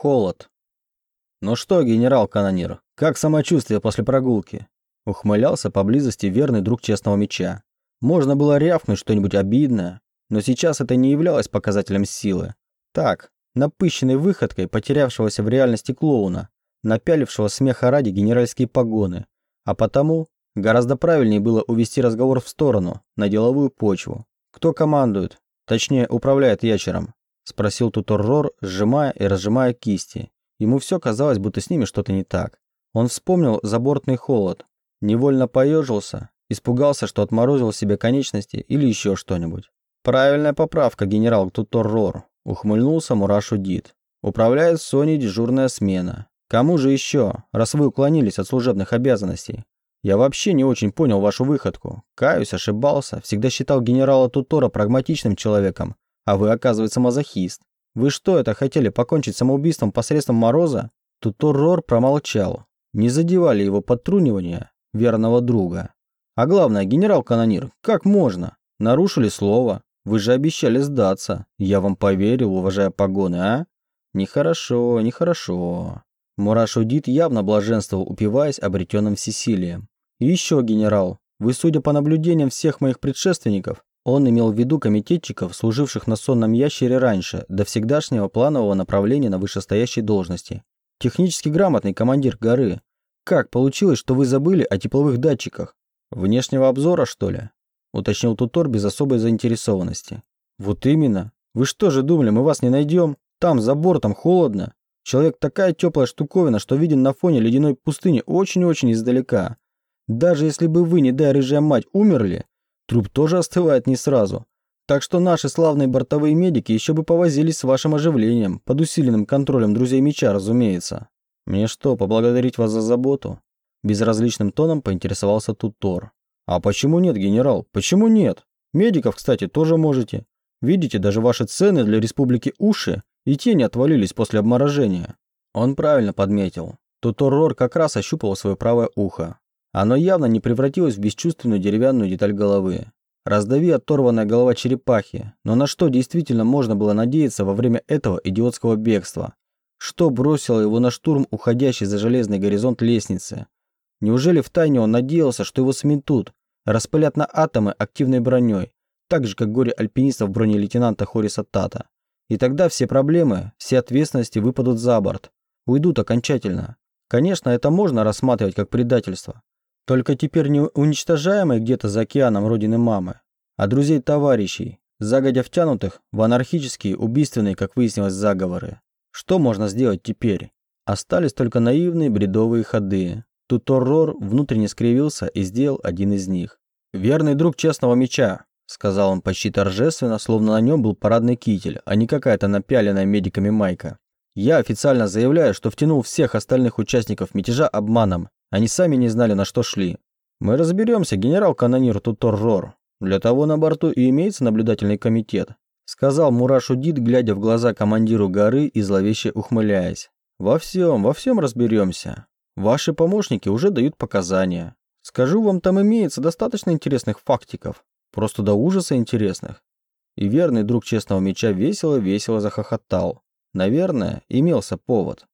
Холод. «Ну что, генерал-канонир, как самочувствие после прогулки?» Ухмылялся поблизости верный друг честного меча. Можно было рявкнуть что-нибудь обидное, но сейчас это не являлось показателем силы. Так, напыщенной выходкой потерявшегося в реальности клоуна, напялившего смеха ради генеральские погоны, а потому гораздо правильнее было увести разговор в сторону, на деловую почву. Кто командует? Точнее, управляет ящером? Спросил Тутор Рор, сжимая и разжимая кисти. Ему все казалось, будто с ними что-то не так. Он вспомнил забортный холод, невольно поежился, испугался, что отморозил себе конечности или еще что-нибудь. «Правильная поправка, генерал Тутор Рор», — ухмыльнулся Мурашу Дид. «Управляет Соней дежурная смена. Кому же еще, раз вы уклонились от служебных обязанностей? Я вообще не очень понял вашу выходку. Каюсь, ошибался. Всегда считал генерала Тутора прагматичным человеком. А вы, оказывается, мазохист. Вы что это, хотели покончить самоубийством посредством Мороза? Тутор Рор промолчал. Не задевали его подтрунивания верного друга. А главное, генерал-канонир, как можно? Нарушили слово. Вы же обещали сдаться. Я вам поверил, уважая погоны, а? Нехорошо, нехорошо. Мурашудит явно блаженствовал, упиваясь обретенным всесилием. И еще, генерал, вы, судя по наблюдениям всех моих предшественников, он имел в виду комитетчиков, служивших на сонном ящере раньше, до всегдашнего планового направления на вышестоящей должности. Технически грамотный командир горы. Как получилось, что вы забыли о тепловых датчиках? Внешнего обзора, что ли? Уточнил Тутор без особой заинтересованности. Вот именно. Вы что же думали, мы вас не найдем? Там, за бортом, холодно. Человек такая теплая штуковина, что виден на фоне ледяной пустыни очень-очень издалека. Даже если бы вы, не дай рыжая мать, умерли, труп тоже остывает не сразу. Так что наши славные бортовые медики еще бы повозились с вашим оживлением, под усиленным контролем друзей меча, разумеется. Мне что, поблагодарить вас за заботу? Безразличным тоном поинтересовался Тутор. А почему нет, генерал? Почему нет? Медиков, кстати, тоже можете. Видите, даже ваши цены для республики Уши и тени отвалились после обморожения. Он правильно подметил. Туторрор как раз ощупал свое правое ухо. Оно явно не превратилось в бесчувственную деревянную деталь головы. Раздави оторванная голова черепахи, но на что действительно можно было надеяться во время этого идиотского бегства? Что бросило его на штурм уходящий за железный горизонт лестницы? Неужели втайне он надеялся, что его сметут, распылят на атомы активной броней, так же, как горе альпинистов брони лейтенанта Хориса Тата? И тогда все проблемы, все ответственности выпадут за борт, уйдут окончательно. Конечно, это можно рассматривать как предательство. Только теперь не уничтожаемое где-то за океаном родины мамы, а друзей-товарищей, загодя втянутых в анархические, убийственные, как выяснилось, заговоры. Что можно сделать теперь? Остались только наивные бредовые ходы. Тут Рор внутренне скривился и сделал один из них. Верный друг честного меча, сказал он почти торжественно, словно на нем был парадный китель, а не какая-то напяленная медиками майка. Я официально заявляю, что втянул всех остальных участников мятежа обманом. Они сами не знали, на что шли. Мы разберемся, генерал-канонир Тутор-Рор. Для того на борту и имеется наблюдательный комитет, сказал Мурашу Дид, глядя в глаза командиру горы и зловеще ухмыляясь. Во всем, во всем разберемся. Ваши помощники уже дают показания. Скажу вам, там имеется достаточно интересных фактиков. Просто до ужаса интересных. И верный друг честного меча весело-весело захохотал. Наверное, имелся повод.